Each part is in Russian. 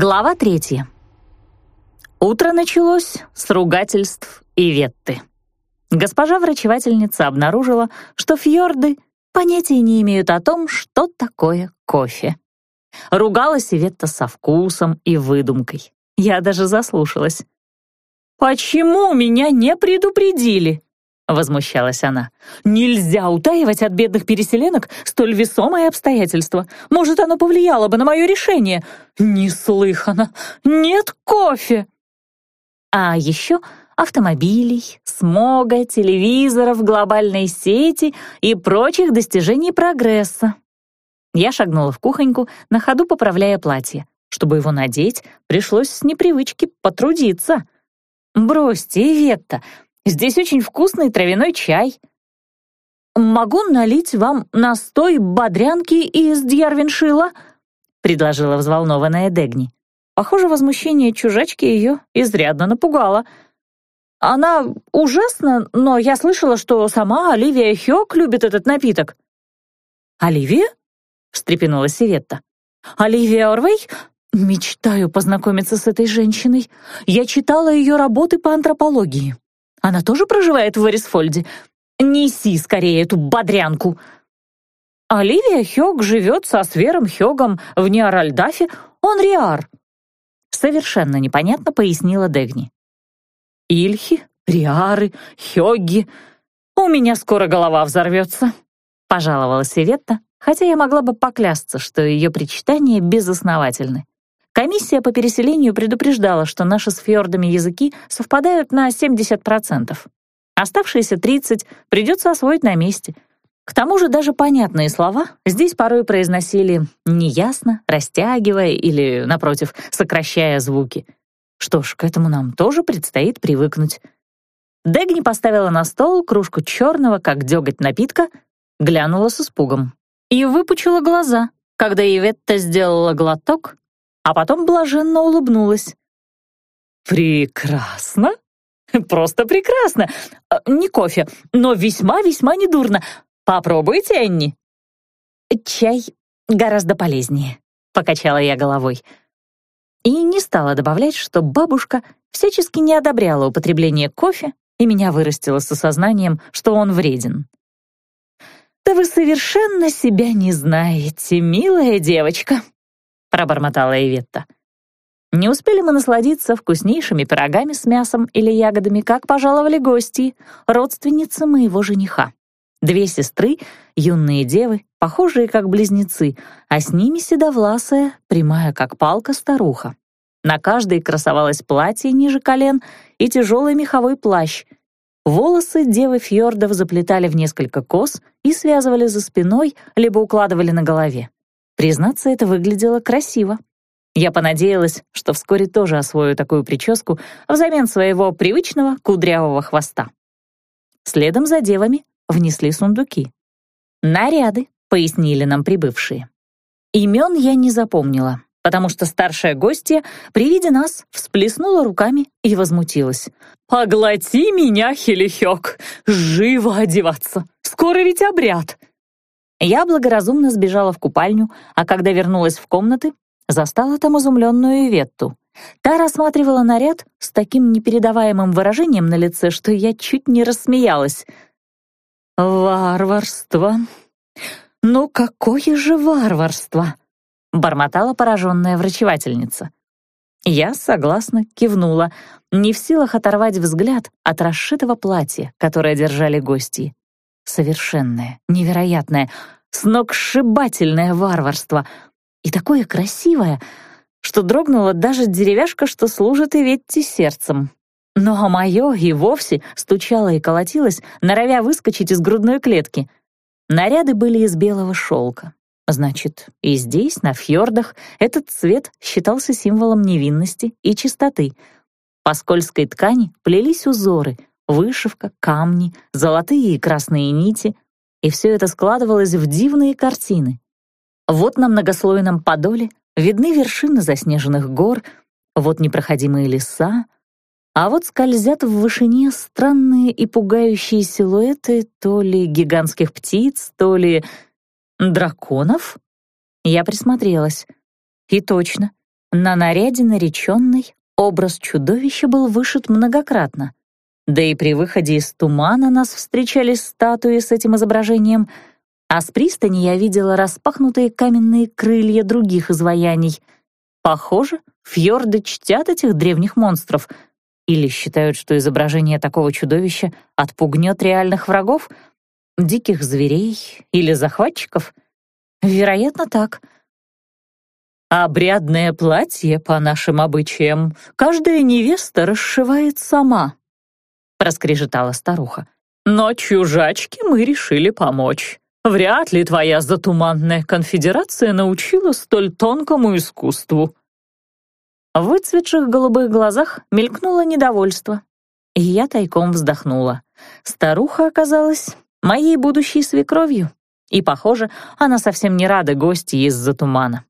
Глава третья. Утро началось с ругательств и ветты. Госпожа врачевательница обнаружила, что фьорды понятия не имеют о том, что такое кофе. Ругалась Иветта со вкусом и выдумкой. Я даже заслушалась. «Почему меня не предупредили?» — возмущалась она. «Нельзя утаивать от бедных переселенок столь весомое обстоятельство. Может, оно повлияло бы на мое решение. Неслыханно! Нет кофе!» А еще автомобилей, смога, телевизоров, глобальной сети и прочих достижений прогресса. Я шагнула в кухоньку, на ходу поправляя платье. Чтобы его надеть, пришлось с непривычки потрудиться. «Бросьте, Иветта, Здесь очень вкусный травяной чай. Могу налить вам настой бодрянки из дьярвиншила?» — предложила взволнованная Дегни. Похоже, возмущение чужачки ее изрядно напугало. «Она ужасна, но я слышала, что сама Оливия Хёк любит этот напиток». «Оливия?» — встрепенулась Иветта. «Оливия Орвей? Мечтаю познакомиться с этой женщиной. Я читала ее работы по антропологии. Она тоже проживает в Эрисфольде? Неси скорее эту бодрянку!» Оливия Хёг живет со Свером Хёгом в Неоральдафе, он Риар. Совершенно непонятно пояснила Дегни. Ильхи, Риары, Хёги. У меня скоро голова взорвется, пожаловалась Иветта, хотя я могла бы поклясться, что ее причитания безосновательны. Комиссия по переселению предупреждала, что наши с фьордами языки совпадают на 70%. Оставшиеся 30% придется освоить на месте. К тому же даже понятные слова здесь порой произносили неясно, растягивая или, напротив, сокращая звуки. Что ж, к этому нам тоже предстоит привыкнуть. Дегни поставила на стол кружку черного, как деготь напитка, глянула с испугом и выпучила глаза, когда Иветта сделала глоток а потом блаженно улыбнулась. «Прекрасно! Просто прекрасно! А, не кофе, но весьма-весьма недурно. Попробуйте, Энни!» «Чай гораздо полезнее», — покачала я головой. И не стала добавлять, что бабушка всячески не одобряла употребление кофе и меня вырастила с осознанием, что он вреден. «Да вы совершенно себя не знаете, милая девочка», — пробормотала Эветта. Не успели мы насладиться вкуснейшими пирогами с мясом или ягодами, как пожаловали гости, родственницы моего жениха. Две сестры, юные девы, похожие как близнецы, а с ними седовласая, прямая как палка старуха. На каждой красовалось платье ниже колен и тяжелый меховой плащ. Волосы девы фьордов заплетали в несколько кос и связывали за спиной, либо укладывали на голове. Признаться, это выглядело красиво. Я понадеялась, что вскоре тоже освою такую прическу взамен своего привычного кудрявого хвоста. Следом за девами внесли сундуки. «Наряды», — пояснили нам прибывшие. Имен я не запомнила, потому что старшая гостья при виде нас всплеснула руками и возмутилась. «Поглоти меня, Хелихёк! Живо одеваться! Скоро ведь обряд!» Я благоразумно сбежала в купальню, а когда вернулась в комнаты, застала там изумленную Ветту. Та рассматривала наряд с таким непередаваемым выражением на лице, что я чуть не рассмеялась. «Варварство! Ну какое же варварство!» — бормотала пораженная врачевательница. Я согласно кивнула, не в силах оторвать взгляд от расшитого платья, которое держали гости совершенное, невероятное, сногсшибательное варварство. И такое красивое, что дрогнула даже деревяшка, что служит и Ветти сердцем. Но ну, мое и вовсе стучало и колотилось, норовя выскочить из грудной клетки. Наряды были из белого шелка. Значит, и здесь, на фьордах, этот цвет считался символом невинности и чистоты. По скользкой ткани плелись узоры, вышивка, камни, золотые и красные нити, и все это складывалось в дивные картины. Вот на многослойном подоле видны вершины заснеженных гор, вот непроходимые леса, а вот скользят в вышине странные и пугающие силуэты то ли гигантских птиц, то ли драконов. Я присмотрелась. И точно, На наряде нареченной образ чудовища был вышит многократно. Да и при выходе из тумана нас встречали статуи с этим изображением, а с пристани я видела распахнутые каменные крылья других изваяний. Похоже, фьорды чтят этих древних монстров или считают, что изображение такого чудовища отпугнет реальных врагов, диких зверей или захватчиков. Вероятно, так — Обрядное платье, по нашим обычаям, каждая невеста расшивает сама», — проскрежетала старуха. «Но чужачке мы решили помочь. Вряд ли твоя затуманная конфедерация научила столь тонкому искусству». В выцветших голубых глазах мелькнуло недовольство, и я тайком вздохнула. Старуха оказалась моей будущей свекровью, и, похоже, она совсем не рада гости из-за тумана.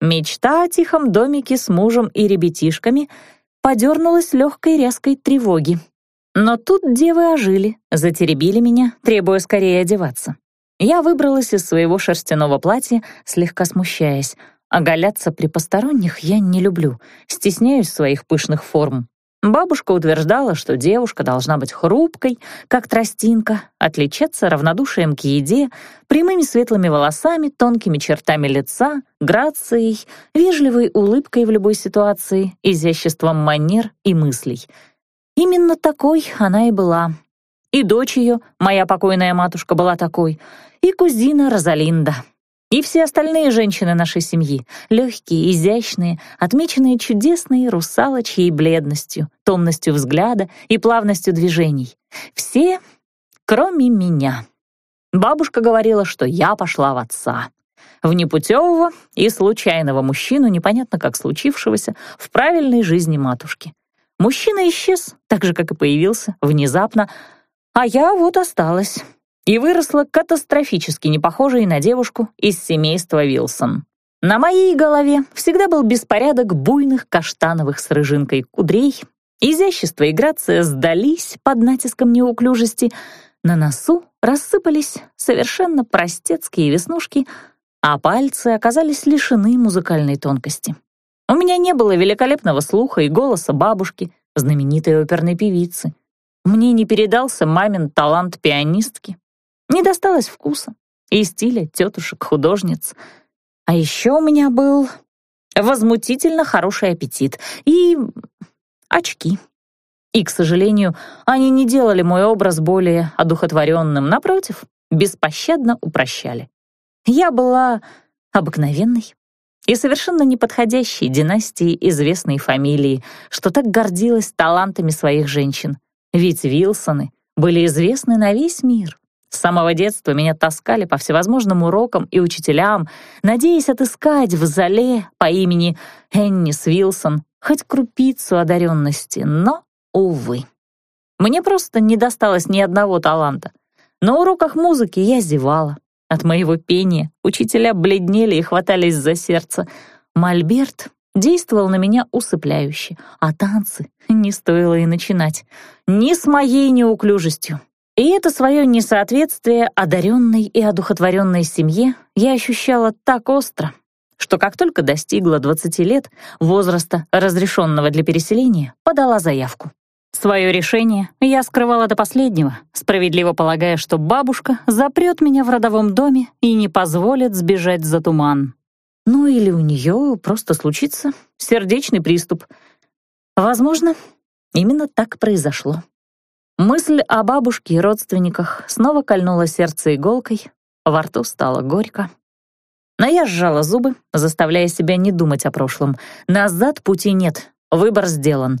Мечта о тихом домике с мужем и ребятишками подернулась легкой резкой тревоги. Но тут девы ожили, затеребили меня, требуя скорее одеваться. Я выбралась из своего шерстяного платья, слегка смущаясь. Оголяться при посторонних я не люблю, стесняюсь своих пышных форм. Бабушка утверждала, что девушка должна быть хрупкой, как тростинка, отличаться равнодушием к еде, прямыми светлыми волосами, тонкими чертами лица, грацией, вежливой улыбкой в любой ситуации, изяществом манер и мыслей. Именно такой она и была. И дочь ее, моя покойная матушка, была такой, и кузина Розалинда — и все остальные женщины нашей семьи, легкие, изящные, отмеченные чудесной русалочьей бледностью, томностью взгляда и плавностью движений. Все, кроме меня. Бабушка говорила, что я пошла в отца. В непутевого и случайного мужчину, непонятно как случившегося, в правильной жизни матушки. Мужчина исчез, так же, как и появился, внезапно, а я вот осталась и выросла катастрофически не похожей на девушку из семейства Вилсон. На моей голове всегда был беспорядок буйных каштановых с рыжинкой кудрей, изящество и грация сдались под натиском неуклюжести, на носу рассыпались совершенно простецкие веснушки, а пальцы оказались лишены музыкальной тонкости. У меня не было великолепного слуха и голоса бабушки, знаменитой оперной певицы. Мне не передался мамин талант пианистки, не досталось вкуса и стиля тетушек-художниц. А еще у меня был возмутительно хороший аппетит и очки. И, к сожалению, они не делали мой образ более одухотворенным, напротив, беспощадно упрощали. Я была обыкновенной и совершенно неподходящей династии известной фамилии, что так гордилась талантами своих женщин. Ведь Вилсоны были известны на весь мир. С самого детства меня таскали по всевозможным урокам и учителям, надеясь отыскать в зале по имени Эннис Вилсон хоть крупицу одаренности, но, увы. Мне просто не досталось ни одного таланта. На уроках музыки я зевала. От моего пения учителя бледнели и хватались за сердце. Мольберт действовал на меня усыпляюще, а танцы не стоило и начинать. Ни с моей неуклюжестью, и это свое несоответствие одаренной и одухотворенной семье я ощущала так остро, что как только достигла 20 лет, возраста, разрешенного для переселения, подала заявку. Свое решение я скрывала до последнего, справедливо полагая, что бабушка запрет меня в родовом доме и не позволит сбежать за туман. Ну или у нее просто случится сердечный приступ. Возможно, именно так произошло. Мысль о бабушке и родственниках снова кольнула сердце иголкой, во рту стало горько. Но я сжала зубы, заставляя себя не думать о прошлом. Назад пути нет, выбор сделан.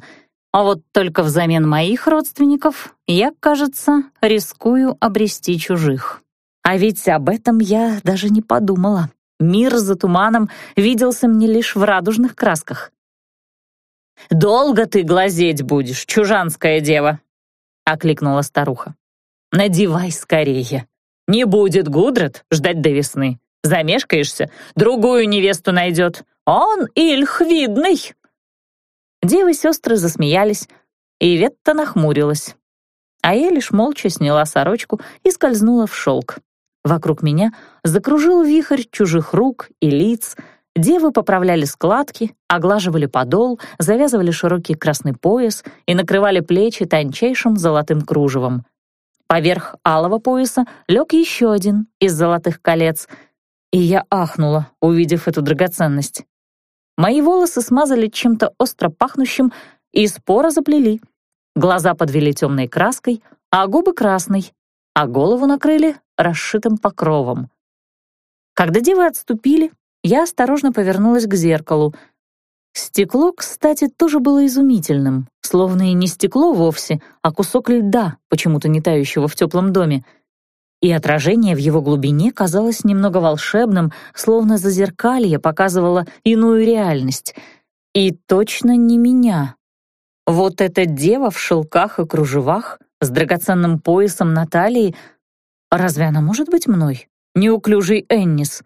А вот только взамен моих родственников я, кажется, рискую обрести чужих. А ведь об этом я даже не подумала. Мир за туманом виделся мне лишь в радужных красках. «Долго ты глазеть будешь, чужанская дева?» — окликнула старуха. «Надевай скорее. Не будет Гудрат ждать до весны. Замешкаешься, другую невесту найдет. Он ильх видный!» Девы-сестры засмеялись, и Ветта нахмурилась. А я лишь молча сняла сорочку и скользнула в шелк. Вокруг меня закружил вихрь чужих рук и лиц, девы поправляли складки, оглаживали подол, завязывали широкий красный пояс и накрывали плечи тончайшим золотым кружевом. Поверх алого пояса лег еще один из золотых колец, и я ахнула, увидев эту драгоценность. Мои волосы смазали чем-то остро пахнущим и споро заплели. Глаза подвели темной краской, а губы красной, а голову накрыли расшитым покровом. Когда девы отступили, я осторожно повернулась к зеркалу. Стекло, кстати, тоже было изумительным, словно и не стекло вовсе, а кусок льда, почему-то не тающего в теплом доме. И отражение в его глубине казалось немного волшебным, словно зазеркалье показывало иную реальность. И точно не меня. Вот эта дева в шелках и кружевах, с драгоценным поясом на талии, разве она может быть мной? Неуклюжий Эннис.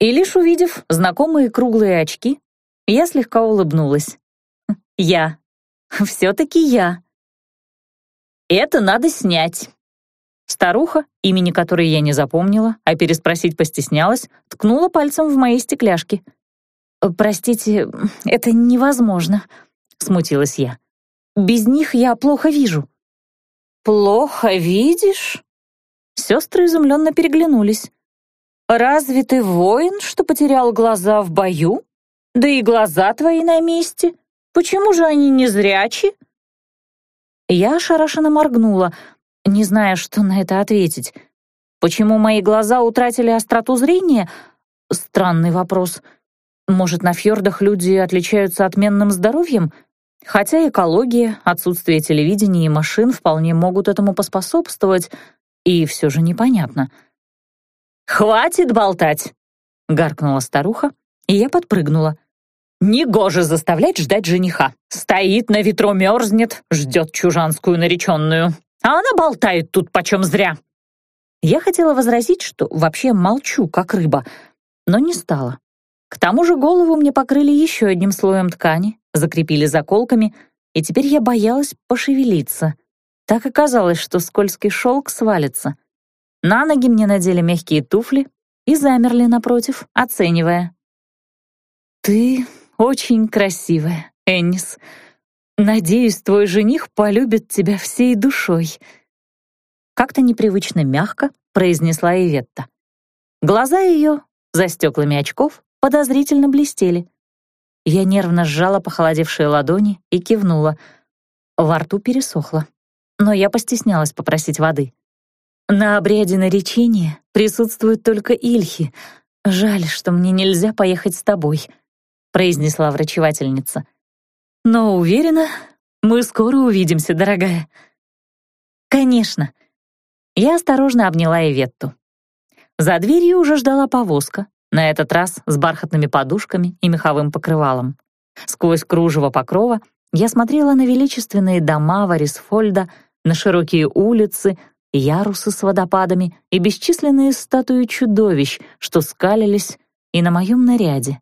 И лишь увидев знакомые круглые очки, я слегка улыбнулась. Я. Все-таки я. Это надо снять. Старуха, имени которой я не запомнила, а переспросить постеснялась, ткнула пальцем в мои стекляшки. «Простите, это невозможно», — смутилась я. «Без них я плохо вижу». «Плохо видишь?» Сестры изумленно переглянулись. «Разве ты воин, что потерял глаза в бою? Да и глаза твои на месте. Почему же они не зрячи?» Я ошарашенно моргнула, не зная, что на это ответить. Почему мои глаза утратили остроту зрения? Странный вопрос. Может, на фьордах люди отличаются отменным здоровьем? Хотя экология, отсутствие телевидения и машин вполне могут этому поспособствовать, и все же непонятно. «Хватит болтать!» — гаркнула старуха, и я подпрыгнула. «Негоже заставлять ждать жениха. Стоит на ветру, мерзнет, ждет чужанскую нареченную. А она болтает тут почем зря». Я хотела возразить, что вообще молчу, как рыба, но не стала. К тому же голову мне покрыли еще одним слоем ткани, закрепили заколками, и теперь я боялась пошевелиться. Так оказалось, что скользкий шелк свалится. На ноги мне надели мягкие туфли и замерли напротив, оценивая. «Ты очень красивая, Эннис. Надеюсь, твой жених полюбит тебя всей душой», как-то непривычно мягко произнесла Иветта. Глаза ее, за стеклами очков, подозрительно блестели. Я нервно сжала похолодевшие ладони и кивнула. Во рту пересохло, но я постеснялась попросить воды. «На обряде наречения присутствуют только Ильхи. Жаль, что мне нельзя поехать с тобой», — произнесла врачевательница. «Но уверена, мы скоро увидимся, дорогая». «Конечно», я осторожно обняла Иветту. За дверью уже ждала повозка, на этот раз с бархатными подушками и меховым покрывалом. Сквозь кружево покрова я смотрела на величественные дома Варисфольда, на широкие улицы, ярусы с водопадами и бесчисленные статуи чудовищ, что скалились и на моем наряде.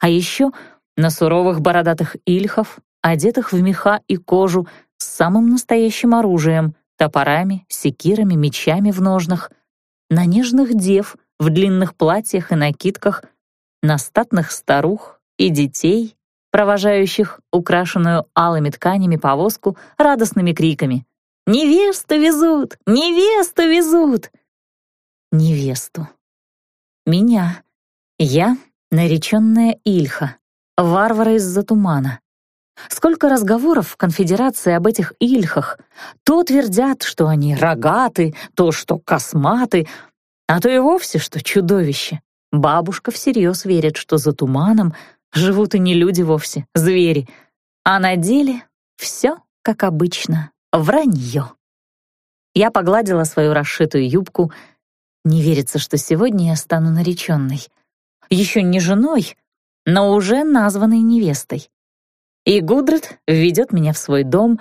А еще на суровых бородатых ильхов, одетых в меха и кожу, с самым настоящим оружием, топорами, секирами, мечами в ножнах, на нежных дев в длинных платьях и накидках, на статных старух и детей, провожающих украшенную алыми тканями повозку радостными криками «Невесту везут! Невесту везут!» Невесту. Меня. Я — нареченная Ильха, варвара из-за тумана. Сколько разговоров в конфедерации об этих ильхах. То твердят, что они рогаты, то, что косматы, а то и вовсе, что чудовище. Бабушка всерьез верит, что за туманом живут и не люди вовсе, звери. А на деле все, как обычно, вранье. Я погладила свою расшитую юбку. Не верится, что сегодня я стану нареченной. Еще не женой, но уже названной невестой. И Гудред введет меня в свой дом.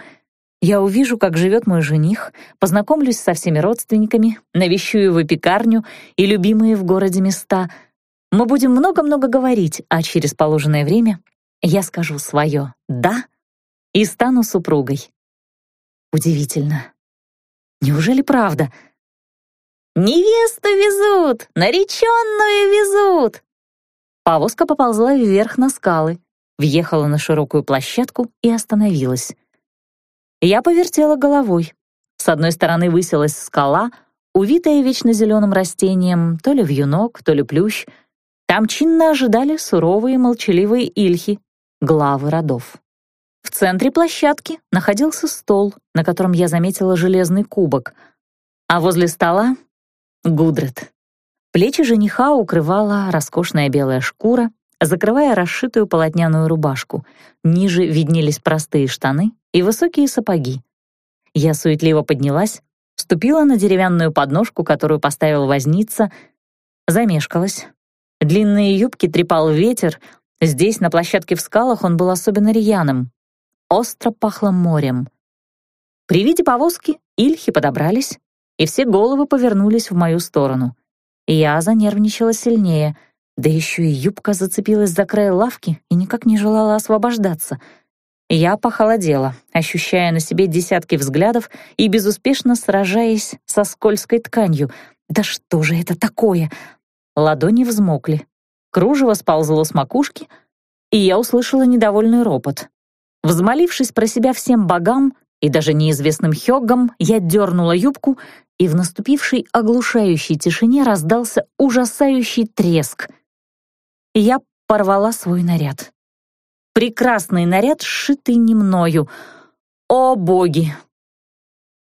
Я увижу, как живет мой жених, познакомлюсь со всеми родственниками, навещу его пекарню и любимые в городе места. Мы будем много-много говорить, а через положенное время я скажу свое «да» и стану супругой. Удивительно. Неужели правда? «Невесту везут! Нареченную везут!» Повозка поползла вверх на скалы, въехала на широкую площадку и остановилась. Я повертела головой. С одной стороны высилась скала, увитая вечно зеленым растением, то ли вьюнок, то ли плющ. Там чинно ожидали суровые молчаливые ильхи, главы родов. В центре площадки находился стол, на котором я заметила железный кубок, а возле стола — Гудрет. Плечи жениха укрывала роскошная белая шкура, закрывая расшитую полотняную рубашку. Ниже виднелись простые штаны и высокие сапоги. Я суетливо поднялась, ступила на деревянную подножку, которую поставил возница, замешкалась. Длинные юбки трепал ветер, здесь, на площадке в скалах, он был особенно рьяным. Остро пахло морем. При виде повозки ильхи подобрались, и все головы повернулись в мою сторону. Я занервничала сильнее, да еще и юбка зацепилась за край лавки и никак не желала освобождаться. Я похолодела, ощущая на себе десятки взглядов и безуспешно сражаясь со скользкой тканью. «Да что же это такое?» Ладони взмокли. Кружево сползло с макушки, и я услышала недовольный ропот. Взмолившись про себя всем богам и даже неизвестным хёггам, я дернула юбку, и в наступившей оглушающей тишине раздался ужасающий треск. Я порвала свой наряд. Прекрасный наряд, сшитый не мною. О, боги!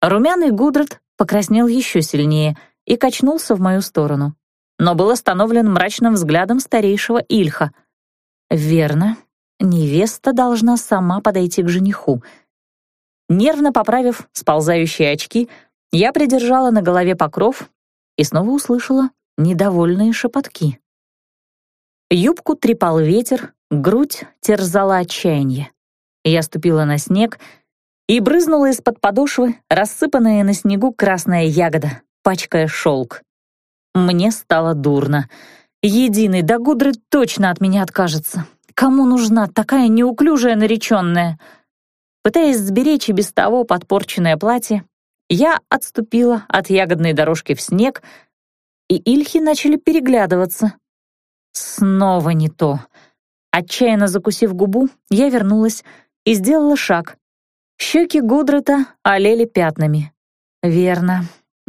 Румяный Гудрат покраснел еще сильнее и качнулся в мою сторону, но был остановлен мрачным взглядом старейшего Ильха. Верно, невеста должна сама подойти к жениху. Нервно поправив сползающие очки, я придержала на голове покров и снова услышала недовольные шепотки. Юбку трепал ветер, грудь терзала отчаяние. Я ступила на снег и брызнула из-под подошвы рассыпанная на снегу красная ягода, пачкая шелк. Мне стало дурно. Единый до гудры точно от меня откажется. Кому нужна такая неуклюжая нареченная? Пытаясь сберечь и без того подпорченное платье, я отступила от ягодной дорожки в снег, и ильхи начали переглядываться. Снова не то. Отчаянно закусив губу, я вернулась и сделала шаг. Щеки Гудрата олели пятнами. Верно,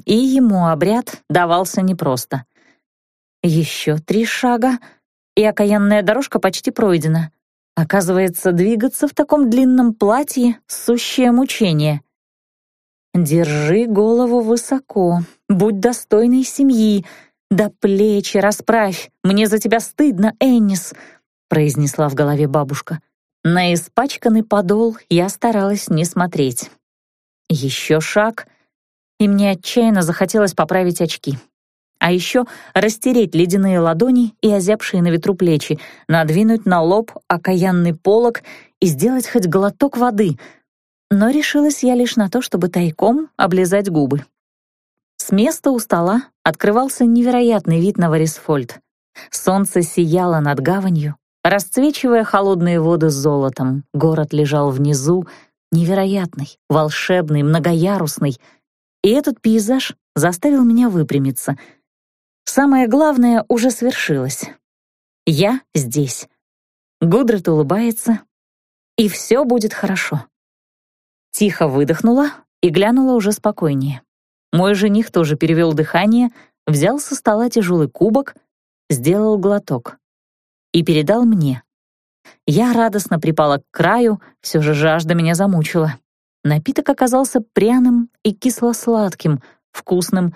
и ему обряд давался непросто. Еще три шага — и окаянная дорожка почти пройдена. Оказывается, двигаться в таком длинном платье — сущее мучение. Держи голову высоко, будь достойной семьи, да плечи расправь, мне за тебя стыдно, Эннис, произнесла в голове бабушка. На испачканный подол я старалась не смотреть. Еще шаг, и мне отчаянно захотелось поправить очки а еще растереть ледяные ладони и озябшие на ветру плечи, надвинуть на лоб окаянный полог и сделать хоть глоток воды. Но решилась я лишь на то, чтобы тайком облизать губы. С места у стола открывался невероятный вид на Варисфольд. Солнце сияло над гаванью, расцвечивая холодные воды с золотом. Город лежал внизу, невероятный, волшебный, многоярусный. И этот пейзаж заставил меня выпрямиться — Самое главное уже свершилось. Я здесь. Гудрат улыбается, и все будет хорошо. Тихо выдохнула и глянула уже спокойнее. Мой жених тоже перевел дыхание, взял со стола тяжелый кубок, сделал глоток и передал мне. Я радостно припала к краю, все же жажда меня замучила. Напиток оказался пряным и кисло-сладким, вкусным.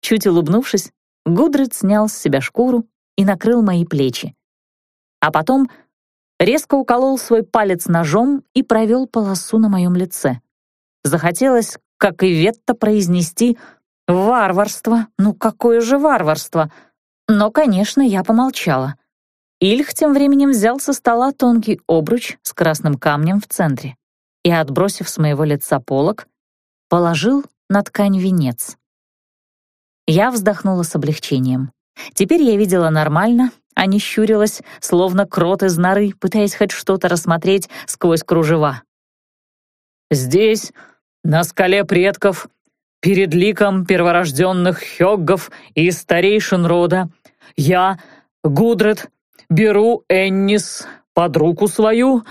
Чуть улыбнувшись, Гудрид снял с себя шкуру и накрыл мои плечи. А потом резко уколол свой палец ножом и провел полосу на моем лице. Захотелось, как и Ветта, произнести «Варварство! Ну какое же варварство!» Но, конечно, я помолчала. Ильх тем временем взял со стола тонкий обруч с красным камнем в центре и, отбросив с моего лица полок, положил на ткань венец. Я вздохнула с облегчением. Теперь я видела нормально, а не щурилась, словно крот из норы, пытаясь хоть что-то рассмотреть сквозь кружева. «Здесь, на скале предков, перед ликом перворожденных хёггов и старейшин рода, я, Гудред, беру Эннис под руку свою,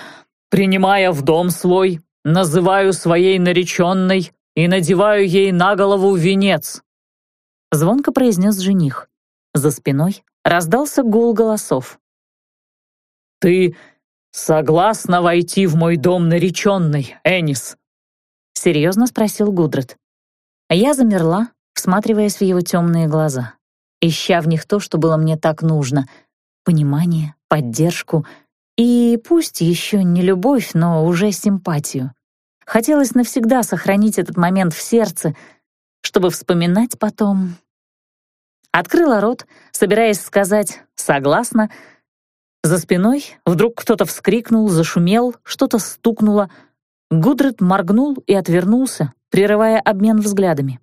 принимая в дом свой, называю своей нареченной и надеваю ей на голову венец», — звонко произнес жених. За спиной раздался гул голосов. «Ты согласна войти в мой дом нареченной, Энис?» — серьезно спросил Гудред. Я замерла, всматриваясь в его темные глаза, ища в них то, что было мне так нужно — понимание, поддержку и пусть еще не любовь, но уже симпатию. Хотелось навсегда сохранить этот момент в сердце, чтобы вспоминать потом. Открыла рот, собираясь сказать «согласна», за спиной вдруг кто-то вскрикнул, зашумел, что-то стукнуло. Гудред моргнул и отвернулся, прерывая обмен взглядами.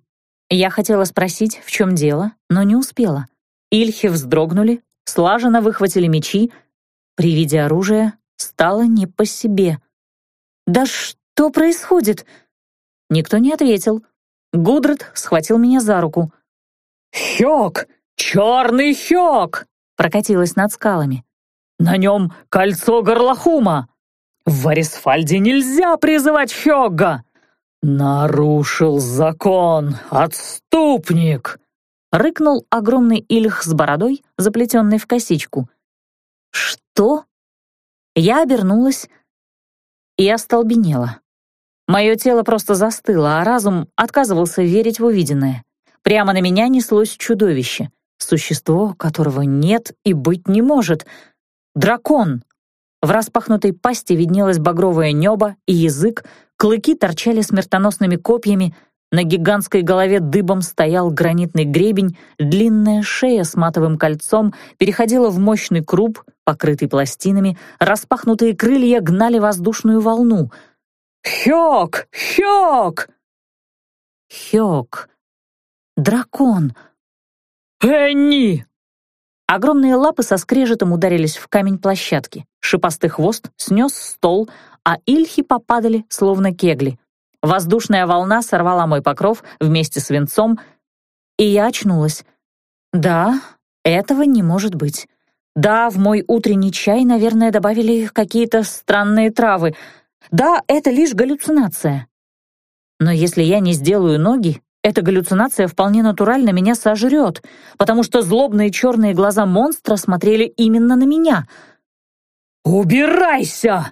Я хотела спросить, в чем дело, но не успела. Ильхи вздрогнули, слаженно выхватили мечи. При виде оружия стало не по себе. «Да что происходит?» Никто не ответил. Гудред схватил меня за руку. «Хёк! Черный Хёк!» прокатилась над скалами. «На нем кольцо горлохума! В Варисфальде нельзя призывать Хёгга!» «Нарушил закон, отступник!» — рыкнул огромный ильх с бородой, заплетенной в косичку. «Что?» Я обернулась и остолбенела. Мое тело просто застыло, а разум отказывался верить в увиденное. Прямо на меня неслось чудовище, существо, которого нет и быть не может. Дракон! В распахнутой пасти виднелось багровое небо и язык, Клыки торчали смертоносными копьями, на гигантской голове дыбом стоял гранитный гребень, длинная шея с матовым кольцом переходила в мощный круп, покрытый пластинами, распахнутые крылья гнали воздушную волну. «Хёк! Хёк!» «Хёк! Дракон!» «Энни!» Огромные лапы со скрежетом ударились в камень площадки. Шипастый хвост снес стол, а ильхи попадали, словно кегли. Воздушная волна сорвала мой покров вместе с венцом, и я очнулась. Да, этого не может быть. Да, в мой утренний чай, наверное, добавили какие-то странные травы. Да, это лишь галлюцинация. Но если я не сделаю ноги, эта галлюцинация вполне натурально меня сожрет, потому что злобные черные глаза монстра смотрели именно на меня. «Убирайся!»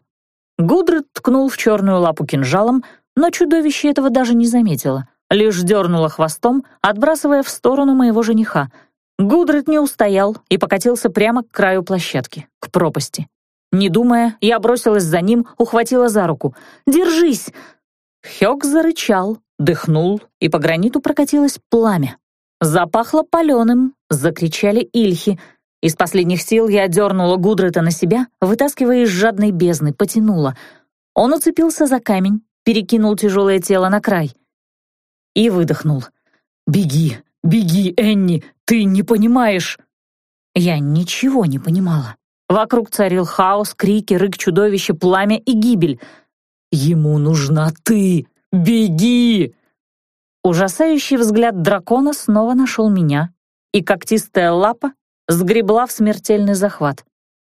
Гудрид ткнул в черную лапу кинжалом, но чудовище этого даже не заметило, лишь дернуло хвостом, отбрасывая в сторону моего жениха. Гудрид не устоял и покатился прямо к краю площадки, к пропасти. Не думая, я бросилась за ним, ухватила за руку. «Держись!» Хёк зарычал, дыхнул, и по граниту прокатилось пламя. Запахло паленым, закричали ильхи — из последних сил я дернула Гудрета на себя, вытаскивая из жадной бездны, потянула. Он уцепился за камень, перекинул тяжелое тело на край. И выдохнул. «Беги, беги, Энни, ты не понимаешь!» Я ничего не понимала. Вокруг царил хаос, крики, рык чудовища, пламя и гибель. «Ему нужна ты! Беги!» Ужасающий взгляд дракона снова нашел меня, и когтистая лапа сгребла в смертельный захват.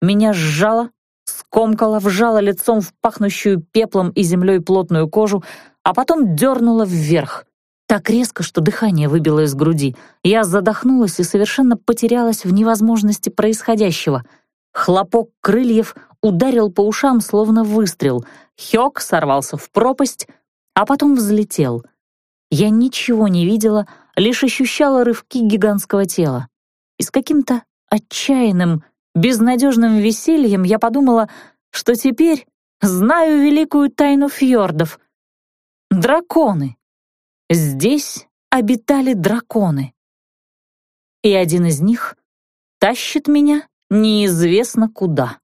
Меня сжало, скомкало, вжало лицом в пахнущую пеплом и землей плотную кожу, а потом дернула вверх. Так резко, что дыхание выбило из груди. Я задохнулась и совершенно потерялась в невозможности происходящего. Хлопок крыльев ударил по ушам, словно выстрел. Хёк сорвался в пропасть, а потом взлетел. Я ничего не видела, лишь ощущала рывки гигантского тела и с каким-то отчаянным, безнадежным весельем я подумала, что теперь знаю великую тайну фьордов. Драконы. Здесь обитали драконы. И один из них тащит меня неизвестно куда.